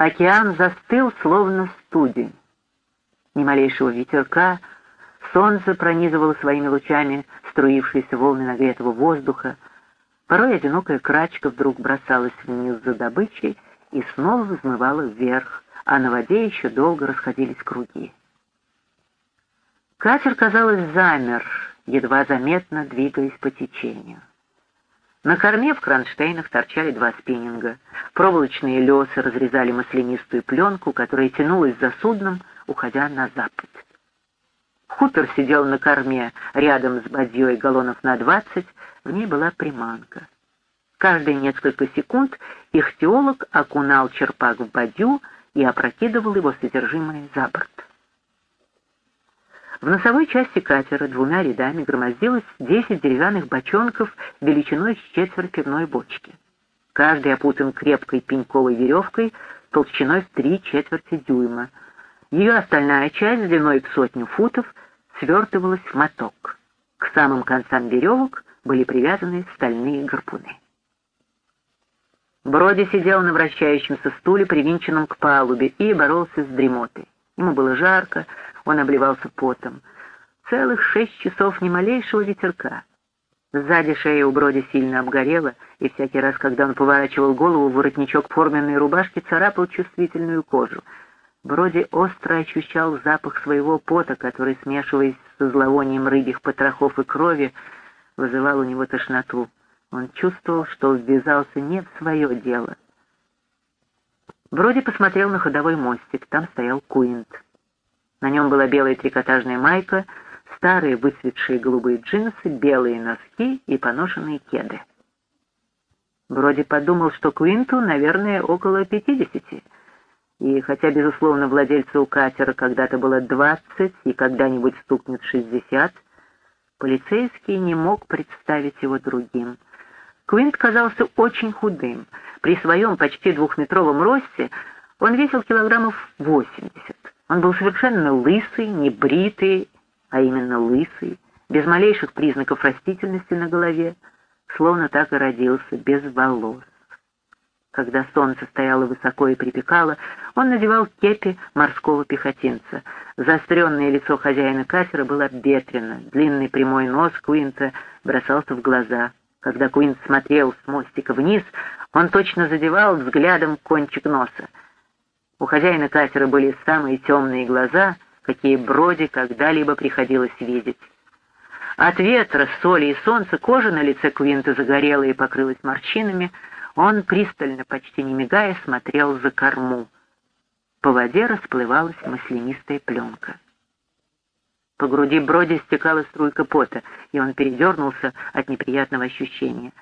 Океан застыл, словно студень. Ни малейшего ветерка, солнце пронизывало своими лучами струившиеся волны нагретого воздуха, порой одинокая крачка вдруг бросалась вниз за добычей и снова взмывала вверх, а на воде еще долго расходились круги. Катер, казалось, замер, едва заметно двигаясь по течению. На корме в кронштейнах торчали два спиннинга. Проволочные лесы разрезали маслянистую пленку, которая тянулась за судном, уходя на запад. Хутор сидел на корме рядом с бадьей галлонов на двадцать, в ней была приманка. Каждые несколько секунд их теолог окунал черпак в бадью и опрокидывал его содержимое за борт. В носовой части катера двумя рядами громоздилось десять деревянных бочонков величиной с четверть пивной бочки. Каждый опутан крепкой пеньковой веревкой толщиной в три четверти дюйма. Ее остальная часть длиной в сотню футов свертывалась в моток. К самым концам веревок были привязаны стальные гарпуны. Броди сидел на вращающемся стуле, привинченном к палубе, и боролся с дремотой. Ему было жарко, он обливался потом. Целых шесть часов ни малейшего ветерка. Сзади шея у Броди сильно обгорела, и всякий раз, когда он поворачивал голову, воротничок форменной рубашки царапал чувствительную кожу. Броди остро ощущал запах своего пота, который, смешиваясь со зловонием рыбьих потрохов и крови, вызывал у него тошноту. Он чувствовал, что ввязался не в свое дело. Броди посмотрел на ходовой мостик, там стоял Куинт. На нем была белая трикотажная майка, старые выцветшие голубые джинсы, белые носки и поношенные кеды. Броди подумал, что Куинту, наверное, около пятидесяти. И хотя, безусловно, владельцу катера когда-то было двадцать и когда-нибудь стукнет шестьдесят, полицейский не мог представить его другим. Куинт казался очень худым. При своем почти двухметровом росте он весил килограммов восемьдесят. Он был совершенно лысый, не бритый, а именно лысый, без малейших признаков растительности на голове, словно так и родился, без волос. Когда солнце стояло высоко и припекало, он надевал кепи морского пехотинца. Заостренное лицо хозяина катера было обветрено, длинный прямой нос Куинта бросался в глаза. Когда Куинт смотрел с мостика вниз, он точно задевал взглядом кончик носа. У хозяина катера были самые темные глаза, какие Броди когда-либо приходилось видеть. От ветра, соли и солнца кожа на лице Квинта загорела и покрылась морщинами, он пристально, почти не мигая, смотрел за корму. По воде расплывалась маслянистая пленка. По груди Броди стекала струйка пота, и он передернулся от неприятного ощущения.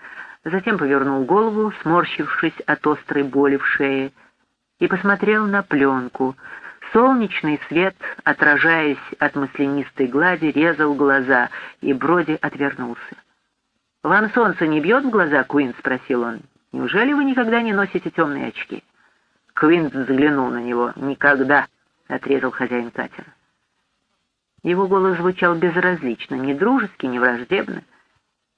Затем повернул голову, сморщившись от острой боли в шее, и посмотрел на пленку. Солнечный свет, отражаясь от маслянистой глади, резал глаза, и Броди отвернулся. «Вам солнце не бьет в глаза, Куин?» — спросил он. «Неужели вы никогда не носите темные очки?» Квинт взглянул на него. «Никогда!» — отрезал хозяин катера. Его голос звучал безразлично, не дружески, не враждебно,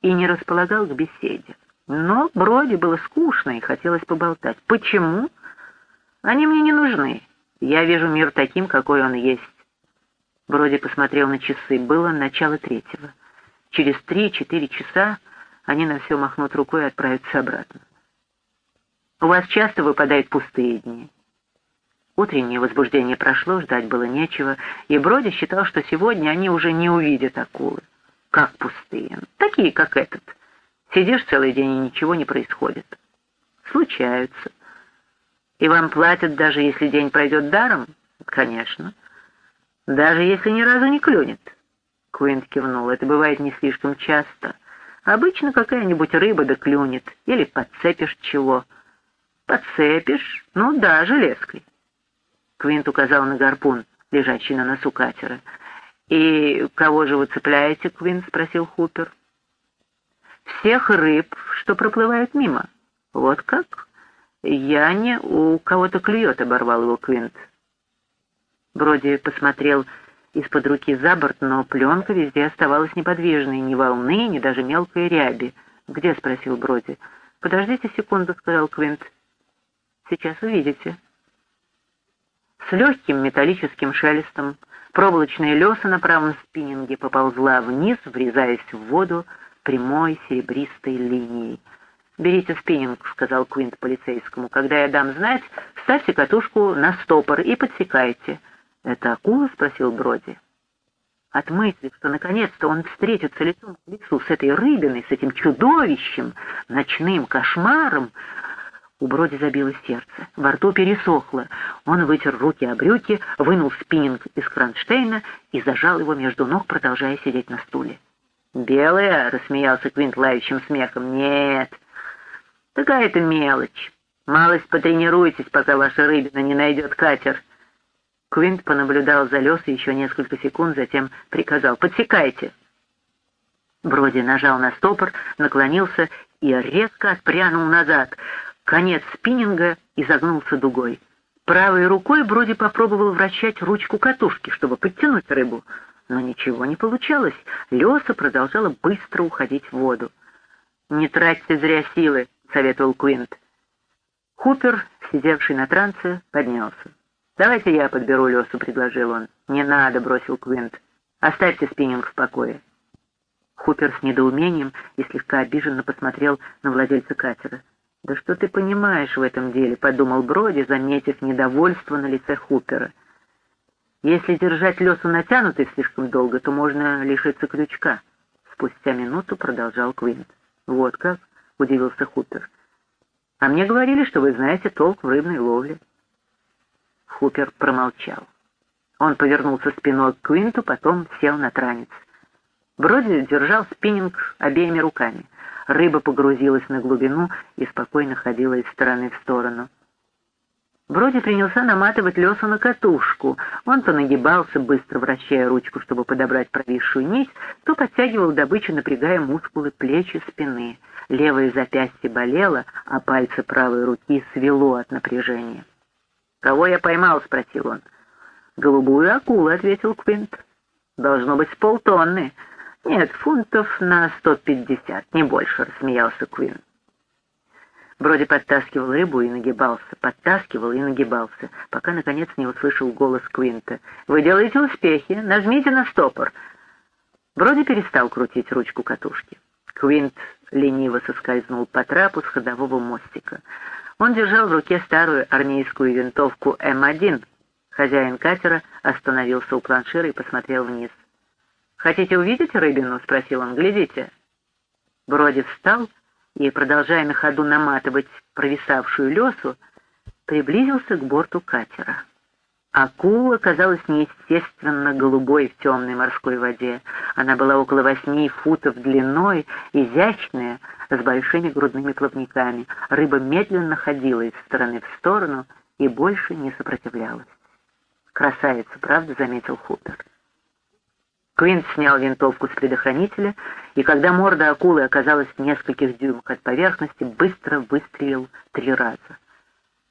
и не располагал к беседе. Но Броди было скучно и хотелось поболтать. «Почему?» Они мне не нужны. Я вижу мир таким, какой он есть. Броди посмотрел на часы. Было начало третьего. Через три-четыре часа они на все махнут рукой и отправятся обратно. У вас часто выпадают пустые дни. Утреннее возбуждение прошло, ждать было нечего, и Броди считал, что сегодня они уже не увидят акулы. Как пустые? Такие, как этот. Сидишь целый день, и ничего не происходит. Случаются. И вам платят, даже если день пройдет даром? Конечно. Даже если ни разу не клюнет. Квинт кивнул. Это бывает не слишком часто. Обычно какая-нибудь рыба да клюнет. Или подцепишь чего. Подцепишь? Ну да, железкой. Квинт указал на гарпун, лежащий на носу катера. «И кого же вы цепляете, Квинт?» — спросил Хупер. «Всех рыб, что проплывают мимо». «Вот как?» «Я не у кого-то клюет», — оборвал его Квинт. Броди посмотрел из-под руки за борт, но пленка везде оставалась неподвижной, ни волны, ни даже мелкой ряби. «Где?» — спросил Броди. «Подождите секунду», — сказал Квинт. «Сейчас увидите». С легким металлическим шелестом проволочная леса на правом спиннинге поползла вниз, врезаясь в воду прямой серебристой линией. «Берите спиннинг», — сказал Квинт полицейскому. «Когда я дам знать, ставьте катушку на стопор и подсекайте». «Это акула?» — спросил Броди. От мысли, что наконец-то он встретится лицом к лицу с этой рыбиной, с этим чудовищем, ночным кошмаром, у Броди забилось сердце, во рту пересохло. Он вытер руки о брюки, вынул спиннинг из кронштейна и зажал его между ног, продолжая сидеть на стуле. «Белая?» — рассмеялся Квинт лающим смехом. «Нет, такая-то мелочь. Малость потренируйтесь, пока ваша рыбина не найдет катер». Квинт понаблюдал за Лесой еще несколько секунд, затем приказал «Подсекайте». Броди нажал на стопор, наклонился и резко отпрянул назад — Конец спиннинга изогнулся дугой. Правой рукой Броди попробовал вращать ручку катушки, чтобы подтянуть рыбу, но ничего не получалось. Леса продолжала быстро уходить в воду. «Не тратьте зря силы», — советовал Квинт. Хупер, сидевший на трансе, поднялся. «Давайте я подберу Лесу», — предложил он. «Не надо», — бросил Квинт. «Оставьте спиннинг в покое». Хупер с недоумением и слегка обиженно посмотрел на владельца катера. «Да что ты понимаешь в этом деле?» — подумал Броди, заметив недовольство на лице Хупера. «Если держать лесу натянутой слишком долго, то можно лишиться крючка». Спустя минуту продолжал Квинт. «Вот как?» — удивился Хупер. «А мне говорили, что вы знаете толк в рыбной ловле». Хупер промолчал. Он повернулся спиной к Квинту, потом сел на транец. Броди держал спиннинг обеими руками — Рыба погрузилась на глубину и спокойно ходила из стороны в сторону. Броди принялся наматывать лесу на катушку. Он то нагибался, быстро вращая ручку, чтобы подобрать провисшую нить, то подтягивал добычу, напрягая мускулы плеч и спины. Левое запястье болело, а пальцы правой руки свело от напряжения. «Кого я поймал?» — спросил он. «Голубую акулу», — ответил Квинт. «Должно быть полтонны. «Нет, фунтов на сто пятьдесят, не больше», — рассмеялся Куин. Броди подтаскивал рыбу и нагибался, подтаскивал и нагибался, пока, наконец, не услышал голос Квинта. «Вы делаете успехи, нажмите на стопор». Броди перестал крутить ручку катушки. Квинт лениво соскользнул по трапу с ходового мостика. Он держал в руке старую армейскую винтовку М1. Хозяин катера остановился у планшира и посмотрел вниз. «Хотите увидеть рыбину?» — спросил он. «Глядите». Броди встал и, продолжая на ходу наматывать провисавшую лесу, приблизился к борту катера. Акула казалась неестественно голубой в темной морской воде. Она была около восьми футов длиной, изящная, с большими грудными плавниками. Рыба медленно ходила из стороны в сторону и больше не сопротивлялась. «Красавица, правда?» — заметил Хутор. Квинт снял винтовку с предохранителя, и когда морда акулы оказалась в нескольких дюймах от поверхности, быстро выстрелил три раза.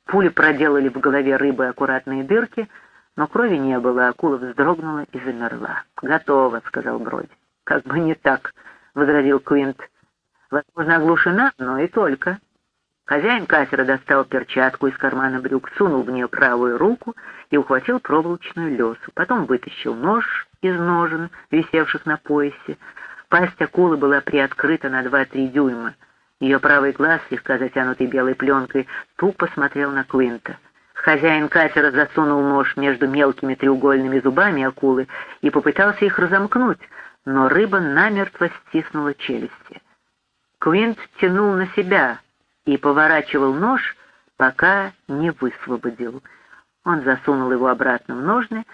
Пули проделали в голове рыбы аккуратные дырки, но крови не было, акула вздрогнула и замерла. «Готово», — сказал Броди. «Как бы не так», — возразил Квинт. «Возможно, оглушена, но и только». Хозяин катера достал перчатку из кармана брюк, сунул в нее правую руку и ухватил проволочную лесу. Потом вытащил нож из ножен, висевших на поясе. Пасть акулы была приоткрыта на два-три дюйма. Ее правый глаз, слегка затянутый белой пленкой, тупо смотрел на Квинта. Хозяин катера засунул нож между мелкими треугольными зубами акулы и попытался их разомкнуть, но рыба намертво стиснула челюсти. Квинт тянул на себя и поворачивал нож, пока не высвободил. Он засунул его обратно в ножны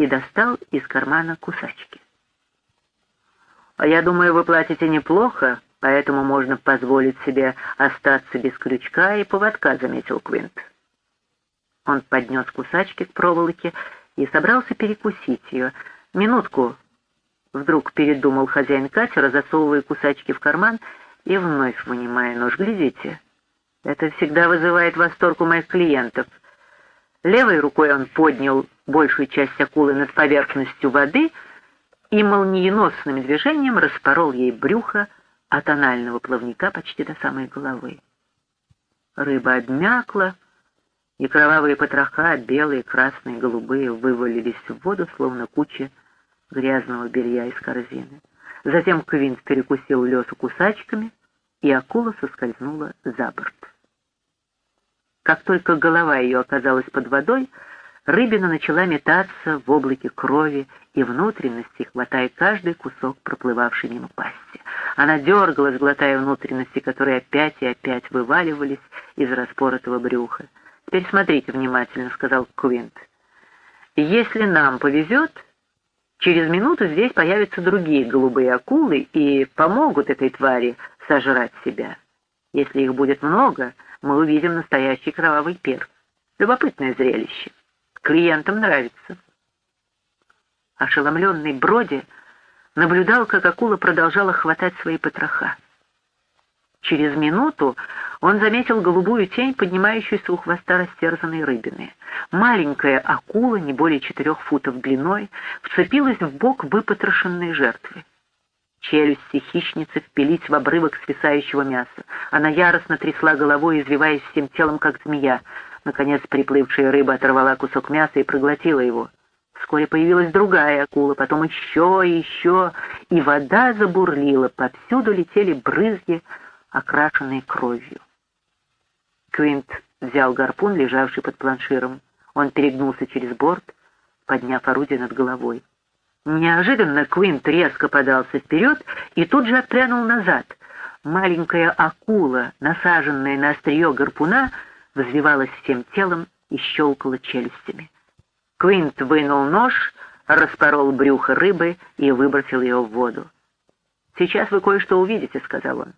и достал из кармана кусачки. «А я думаю, вы платите неплохо, поэтому можно позволить себе остаться без крючка и поводка», — заметил Квинт. Он поднес кусачки к проволоке и собрался перекусить ее. «Минутку!» — вдруг передумал хозяин катера, засовывая кусачки в карман и вновь вынимая нож. «Глядите, это всегда вызывает восторг у моих клиентов». Левой рукой он поднял большую часть акулы над поверхностью воды и молниеносным движением распорол ей брюхо от анального плавника почти до самой головы. Рыба обмякла и кровавые потроха, белые, красные, голубые, вывалились в воду, словно куча грязного белья из корзины. Затем Квинт перекусил лесу кусачками, и акула соскользнула за борт. Как только голова ее оказалась под водой, рыбина начала метаться в облаке крови и внутренности, хватая каждый кусок, проплывавший мимо пасти. Она дергалась, глотая внутренности, которые опять и опять вываливались из распоротого брюха. «Теперь смотрите внимательно», — сказал Квинт. «Если нам повезет, через минуту здесь появятся другие голубые акулы и помогут этой твари сожрать себя. Если их будет много, мы увидим настоящий кровавый пир. Любопытное зрелище. Клиентам нравится». Ошеломленный Броди наблюдал, как акула продолжала хватать свои потроха. Через минуту он заметил голубую тень, поднимающуюся у хвоста растерзанной рыбины. Маленькая акула, не более четырех футов длиной, вцепилась в бок выпотрошенной жертвы. Челюсти хищницы впились в обрывок свисающего мяса. Она яростно трясла головой, извиваясь всем телом, как змея. Наконец приплывшая рыба оторвала кусок мяса и проглотила его. Вскоре появилась другая акула, потом еще и еще, и вода забурлила, повсюду летели брызги, окрашенные кровью. Квинт взял гарпун, лежавший под планширом. Он перегнулся через борт, подняв орудие над головой. Неожиданно Квинт резко подался вперед и тут же отпрянул назад. Маленькая акула, насаженная на острие гарпуна, взвивалась всем телом и щелкала челюстями. Квинт вынул нож, распорол брюхо рыбы и выбросил ее в воду. «Сейчас вы кое-что увидите», — сказал он.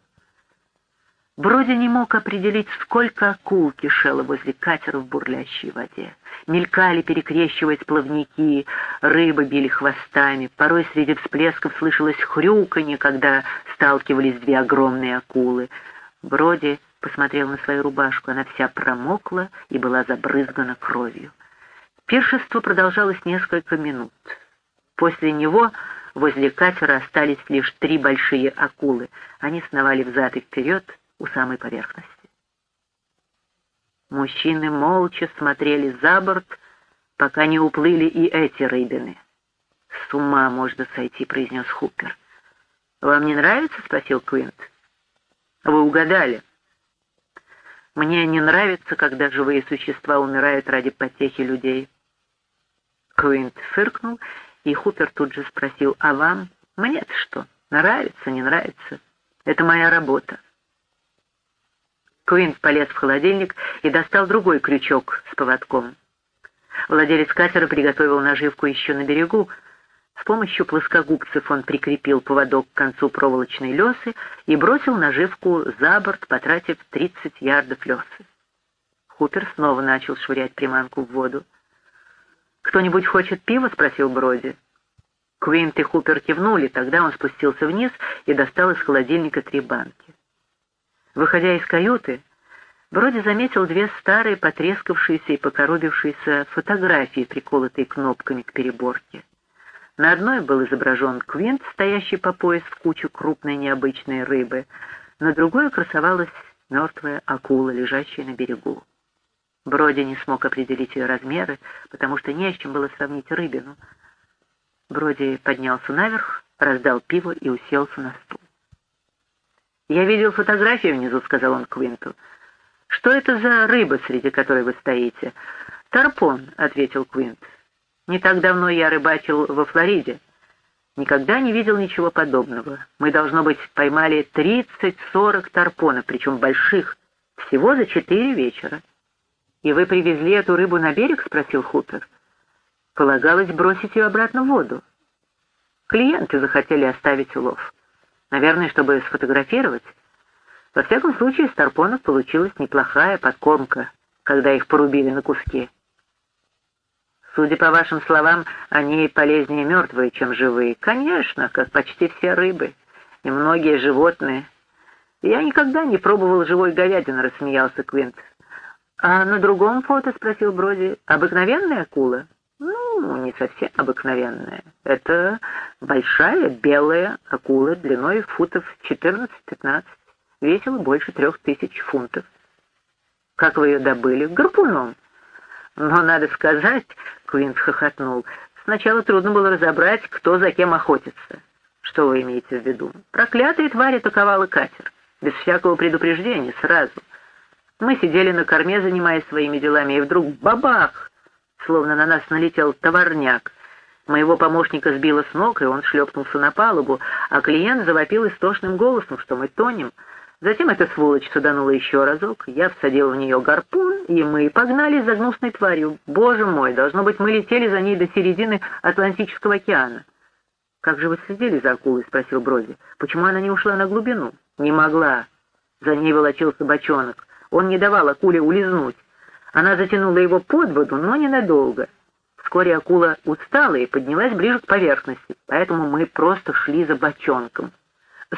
Броди не мог определить, сколько акул кишело возле катера в бурлящей воде. Мелькали, перекрещиваясь плавники, рыбы били хвостами, порой среди всплесков слышалось хрюканье, когда сталкивались две огромные акулы. Броди посмотрел на свою рубашку, она вся промокла и была забрызгана кровью. Пиршество продолжалось несколько минут. После него возле катера остались лишь три большие акулы. Они сновали взад и вперед, у самой поверхности. Мужчины молча смотрели за борт, пока не уплыли и эти рыбины. «С ума можно сойти», — произнес Хупер. «Вам не нравится?» — спросил Квинт. «Вы угадали. Мне не нравится, когда живые существа умирают ради потехи людей». Квинт фыркнул, и Хупер тут же спросил, «А вам? Мне-то что? Нравится, не нравится? Это моя работа». Куинс полез в холодильник и достал другой крючок с поводком. Владелец катера приготовил наживку еще на берегу. С помощью плоскогубцев он прикрепил поводок к концу проволочной лесы и бросил наживку за борт, потратив 30 ярдов лесы. Хупер снова начал швырять приманку в воду. «Кто-нибудь хочет пива?» — спросил Броди. Квинт и Хупер кивнули, тогда он спустился вниз и достал из холодильника три банки. Выходя из каюты, Броди заметил две старые, потрескавшиеся и покоробившиеся фотографии, приколотые кнопками к переборке. На одной был изображен квинт, стоящий по пояс в кучу крупной необычной рыбы, на другой красовалась мертвая акула, лежащая на берегу. Броди не смог определить ее размеры, потому что не с чем было сравнить рыбину. Броди поднялся наверх, раздал пиво и уселся на стул. «Я видел фотографии внизу», — сказал он Квинту. «Что это за рыба, среди которой вы стоите?» «Тарпон», — ответил Квинт. «Не так давно я рыбачил во Флориде. Никогда не видел ничего подобного. Мы, должно быть, поймали 30-40 тарпонов, причем больших, всего за четыре вечера». «И вы привезли эту рыбу на берег?» — спросил Хупер. «Полагалось бросить ее обратно в воду. Клиенты захотели оставить улов». Наверное, чтобы сфотографировать. Во всяком случае, из тарпонов получилась неплохая подкормка, когда их порубили на куски. Судя по вашим словам, они полезнее мертвые, чем живые. Конечно, как почти все рыбы и многие животные. Я никогда не пробовал живой говядины, рассмеялся Квинт. А на другом фото, спросил Броди, обыкновенная акула? Ну, не совсем обыкновенная. Это большая белая акула длиной футов 14-15, весила больше трех тысяч фунтов. Как вы ее добыли? Гарпуном. Но, надо сказать, Квинс хохотнул, сначала трудно было разобрать, кто за кем охотится. Что вы имеете в виду? Проклятые твари атаковала катер. Без всякого предупреждения, сразу. Мы сидели на корме, занимаясь своими делами, и вдруг бабах! Словно на нас налетел товарняк. Моего помощника сбило с ног, и он шлепнулся на палубу, а клиент завопил истошным голосом, что мы тонем. Затем эта сволочь суданула еще разок, я всадил в нее гарпун, и мы погнали за гнусной тварью. Боже мой, должно быть, мы летели за ней до середины Атлантического океана. «Как же вы следили за акулой?» — спросил Броди. «Почему она не ушла на глубину?» «Не могла». За ней волочился бочонок. Он не давал акуле улизнуть. Она затянула его под воду, но ненадолго. Вскоре акула устала и поднялась ближе к поверхности, поэтому мы просто шли за бочонком.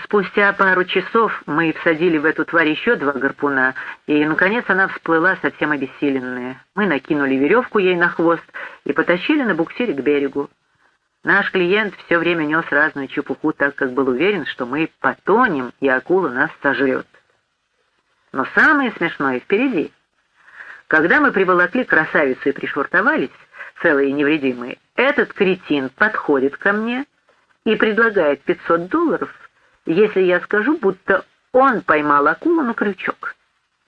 Спустя пару часов мы всадили в эту тварь еще два гарпуна, и, наконец, она всплыла совсем обессиленная. Мы накинули веревку ей на хвост и потащили на буксире к берегу. Наш клиент все время нес разную чепуху, так как был уверен, что мы потонем, и акула нас сожрет. Но самое смешное впереди. Когда мы приволокли красавицу и пришвартовались, целые и невредимые, этот кретин подходит ко мне и предлагает 500 долларов, если я скажу, будто он поймал акулу на крючок.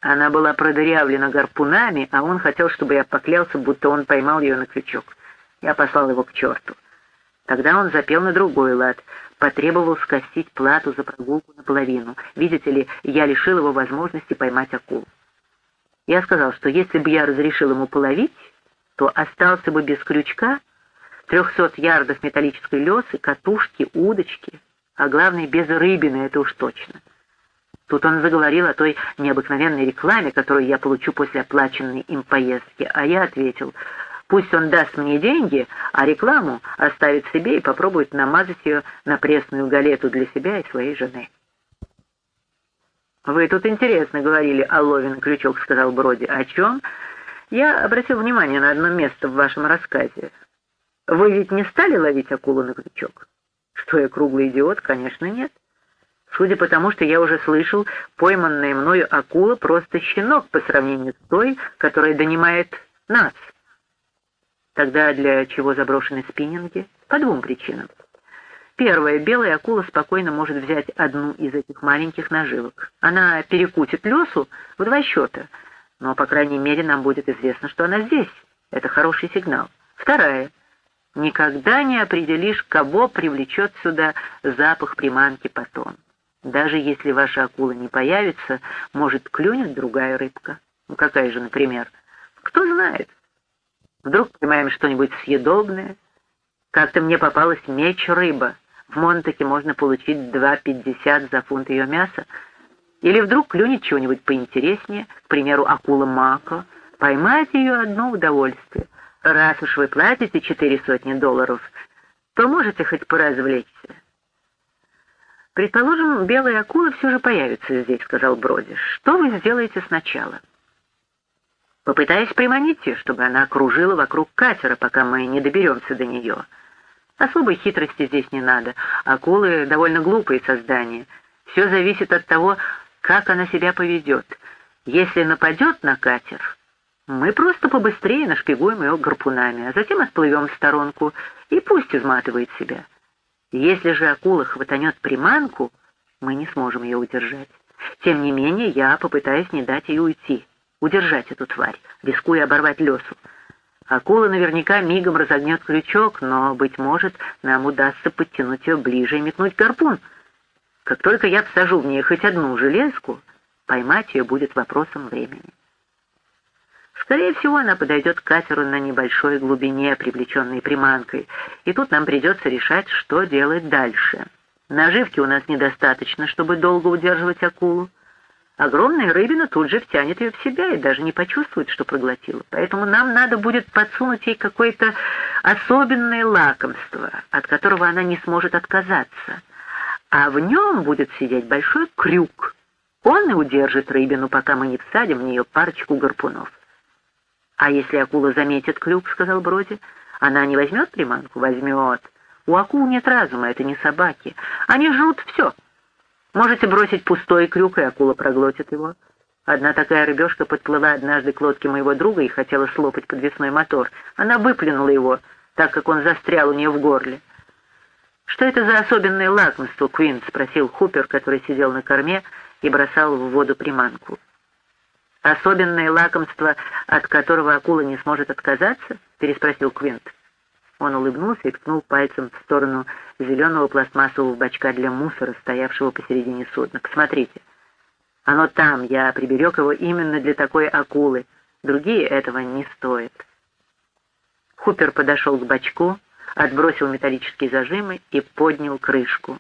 Она была продырявлена гарпунами, а он хотел, чтобы я поклялся, будто он поймал ее на крючок. Я послал его к черту. Тогда он запел на другой лад, потребовал скостить плату за прогулку наполовину. Видите ли, я лишил его возможности поймать акулу. Я сказал, что если бы я разрешил ему половить, то остался бы без крючка, трехсот ярдов металлической лесы, катушки, удочки, а главное, без рыбины, это уж точно. Тут он заговорил о той необыкновенной рекламе, которую я получу после оплаченной им поездки, а я ответил, пусть он даст мне деньги, а рекламу оставит себе и попробует намазать ее на пресную галету для себя и своей жены. «Вы тут интересно говорили о лове крючок», — сказал Броди. «О чем?» «Я обратил внимание на одно место в вашем рассказе. Вы ведь не стали ловить акулу на крючок?» Что я круглый идиот? Конечно, нет. Судя по тому, что я уже слышал, пойманная мною акула просто щенок по сравнению с той, которая донимает нас. Тогда для чего заброшены спиннинги? По двум причинам. Первое. Белая акула спокойно может взять одну из этих маленьких наживок. Она перекусит лесу в два счета, но, по крайней мере, нам будет известно, что она здесь. Это хороший сигнал. Вторая. Никогда не определишь, кого привлечет сюда запах приманки потом. Даже если ваша акула не появится, может, клюнет другая рыбка. Ну, какая же, например? Кто знает. Вдруг поймаем что-нибудь съедобное. Как-то мне попалась меч-рыба. В Монтаке можно получить 2,50 за фунт ее мяса. Или вдруг клюнет чего-нибудь поинтереснее, к примеру, акула мако. Поймать ее одно удовольствие. Раз уж вы платите четыре сотни долларов, то можете хоть поразвлечься. «Предположим, белая акула все же появится здесь», — сказал Броди. «Что вы сделаете сначала?» «Попытаюсь приманить ее, чтобы она окружила вокруг катера, пока мы не доберемся до нее. Особой хитрости здесь не надо. Акулы — довольно глупые создания. Все зависит от того, как она себя поведет. Если нападет на катер, мы просто побыстрее нашпигуем ее гарпунами, а затем отплывем в сторонку, и пусть изматывает себя. Если же акула хватанет приманку, мы не сможем ее удержать. Тем не менее, я попытаюсь не дать ей уйти, удержать эту тварь, рискуя оборвать лесу. Акула наверняка мигом разогнет крючок, но, быть может, нам удастся подтянуть ее ближе и метнуть гарпун. Как только я всажу в нее хоть одну железку, поймать ее будет вопросом времени. Скорее всего, она подойдет к катеру на небольшой глубине, привлеченной приманкой, и тут нам придется решать, что делать дальше. Наживки у нас недостаточно, чтобы долго удерживать акулу. Огромная рыбина тут же втянет ее в себя и даже не почувствует, что проглотила. Поэтому нам надо будет подсунуть ей какое-то особенное лакомство, от которого она не сможет отказаться. А в нем будет сидеть большой крюк. Он и удержит рыбину, пока мы не всадим в нее парочку гарпунов. «А если акула заметит клюк, — сказал Броди, — она не возьмет приманку? Возьмет. У акул нет разума, это не собаки. Они жрут все. Можете бросить пустой крюк, и акула проглотит его. Одна такая рыбешка подплыла однажды к лодке моего друга и хотела слопать подвесной мотор. Она выплюнула его, так как он застрял у нее в горле. «Что это за особенное лакомство, Квин?» — спросил Хупер, который сидел на корме и бросал в воду приманку. «Особенное лакомство, от которого акула не сможет отказаться?» — переспросил Квинт. Он улыбнулся и ткнул пальцем в сторону зеленого пластмассового бачка для мусора, стоявшего посередине судна. «Посмотрите, оно там, я приберег его именно для такой акулы. Другие этого не стоят». Хупер подошел к бачку, отбросил металлические зажимы и поднял крышку.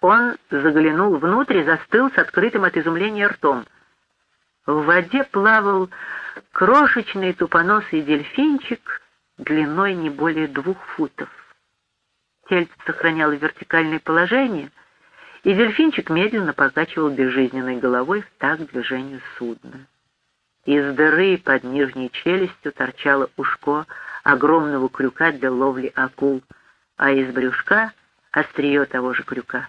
Он заглянул внутрь и застыл с открытым от изумления ртом. В воде плавал крошечный тупоносый дельфинчик длиной не более двух футов. Тельце сохраняло вертикальное положение, и дельфинчик медленно покачивал безжизненной головой в такт движению судна. Из дыры под нижней челюстью торчало ушко огромного крюка для ловли акул, а из брюшка — острие того же крюка.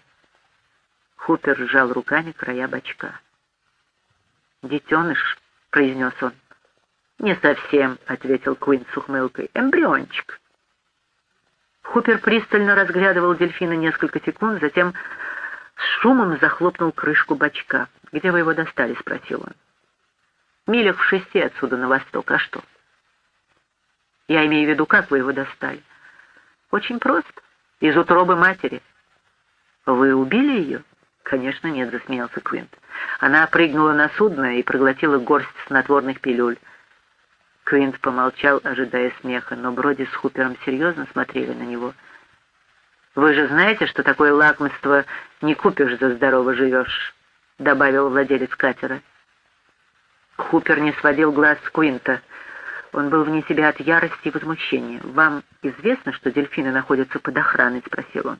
Хупер сжал руками края бачка. «Детеныш», — произнес он. «Не совсем», — ответил Куин с ухмылкой. «Эмбриончик». Хупер пристально разглядывал дельфина несколько секунд, затем с шумом захлопнул крышку бачка. «Где вы его достали?» — спросил он милях в шести отсюда на восток. А что? Я имею в виду, как вы его достали? Очень просто. Из утробы матери. Вы убили ее? Конечно, нет, засмеялся Квинт. Она прыгнула на судно и проглотила горсть снотворных пилюль. Квинт помолчал, ожидая смеха, но Броди с Хупером серьезно смотрели на него. «Вы же знаете, что такое лакомство не купишь, за здорово живешь», — добавил владелец катера. Хупер не сводил глаз с Куинта. Он был вне себя от ярости и возмущения. «Вам известно, что дельфины находятся под охраной?» — спросил он.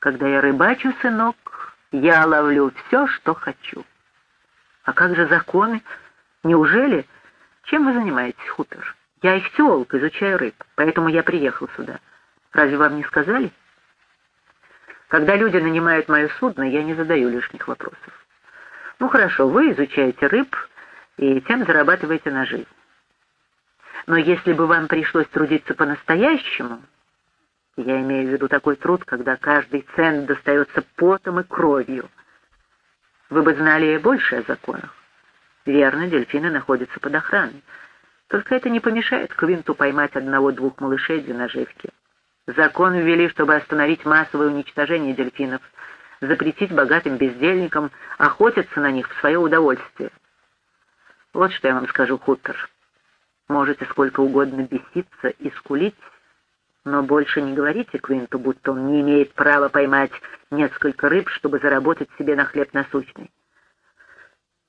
«Когда я рыбачу, сынок, я ловлю все, что хочу». «А как же законы? Неужели? Чем вы занимаетесь, Хупер?» «Я ихтиолог, изучаю рыб, поэтому я приехал сюда. Разве вам не сказали?» «Когда люди нанимают мое судно, я не задаю лишних вопросов». «Ну хорошо, вы изучаете рыб, и тем зарабатываете на жизнь. Но если бы вам пришлось трудиться по-настоящему, я имею в виду такой труд, когда каждый цент достается потом и кровью, вы бы знали больше о законах. Верно, дельфины находятся под охраной. Только это не помешает Квинту поймать одного-двух малышей для наживки. Закон ввели, чтобы остановить массовое уничтожение дельфинов, запретить богатым бездельникам охотиться на них в свое удовольствие. Вот что я вам скажу, Хутер. Можете сколько угодно беситься и скулить, но больше не говорите Квинту, будто он не имеет права поймать несколько рыб, чтобы заработать себе на хлеб насущный.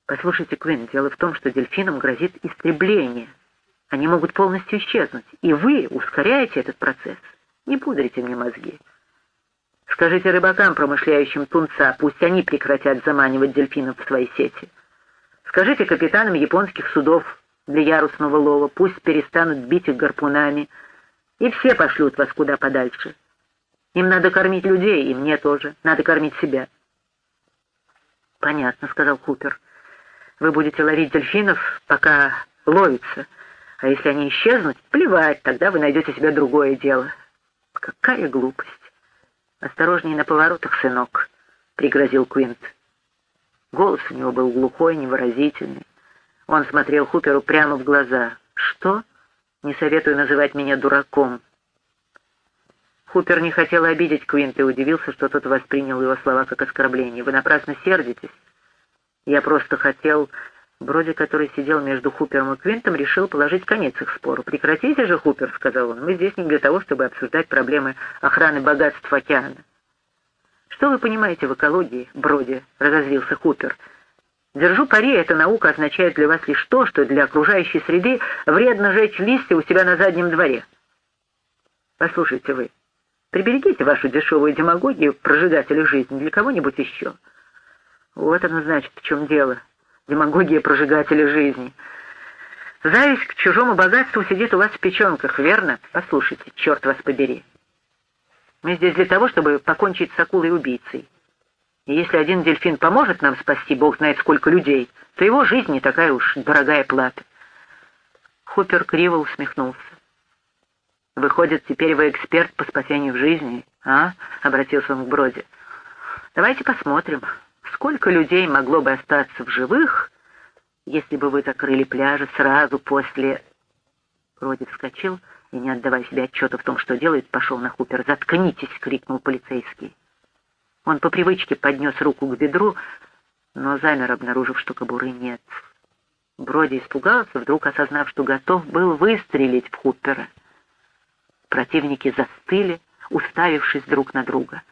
Послушайте, Квинт, дело в том, что дельфинам грозит истребление. Они могут полностью исчезнуть, и вы ускоряете этот процесс. Не пудрите мне мозги. Скажите рыбакам, промышляющим тунца, пусть они прекратят заманивать дельфинов в свои сети. Скажите капитанам японских судов для ярусного лова, пусть перестанут бить их гарпунами, и все пошлют вас куда подальше. Им надо кормить людей, и мне тоже. Надо кормить себя. Понятно, сказал Хупер. Вы будете ловить дельфинов, пока ловится. А если они исчезнут, плевать, тогда вы найдете себе другое дело. Какая глупость. Осторожней на поворотах, сынок, пригрозил Квинт. Голос у него был глухой, невыразительный. Он смотрел Хуперу прямо в глаза. «Что? Не советую называть меня дураком». Хупер не хотел обидеть Квинта и удивился, что тот воспринял его слова как оскорбление. «Вы напрасно сердитесь. Я просто хотел...» Броди, который сидел между Хупером и Квинтом, решил положить конец их спору. «Прекратите же, Хупер», — сказал он, — «мы здесь не для того, чтобы обсуждать проблемы охраны богатств океана». «Что вы понимаете в экологии, Броди?» — разозлился Хупер. «Держу пари, эта наука означает для вас лишь то, что для окружающей среды вредно жечь листья у себя на заднем дворе». «Послушайте вы, приберегите вашу дешевую демагогию прожигателю жизни для кого-нибудь еще». «Вот оно значит, в чем дело. Демагогия прожигателя жизни». Зависть к чужому богатству сидит у вас в печенках, верно? Послушайте, черт вас побери. Мы здесь для того, чтобы покончить с акулой-убийцей. И если один дельфин поможет нам спасти бог знает сколько людей, то его жизнь не такая уж дорогая плата. Хупер криво усмехнулся. «Выходит, теперь вы эксперт по спасению жизни, а?» — обратился он к Броди. «Давайте посмотрим, сколько людей могло бы остаться в живых, если бы вы закрыли пляжи сразу после...» Броди вскочил и, не отдавая себе отчета в том, что делает, пошел на Хупер. «Заткнитесь!» — крикнул полицейский. Он по привычке поднес руку к бедру, но замер, обнаружив, что кобуры нет. Броди испугался, вдруг осознав, что готов был выстрелить в Хупера. Противники застыли, уставившись друг на друга.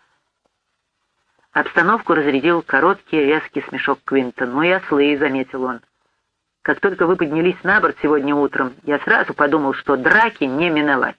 Обстановку разрядил короткий резкий смешок Квинта. «Ну и ослы», — заметил он. «Как только вы поднялись на борт сегодня утром, я сразу подумал, что драки не миновать».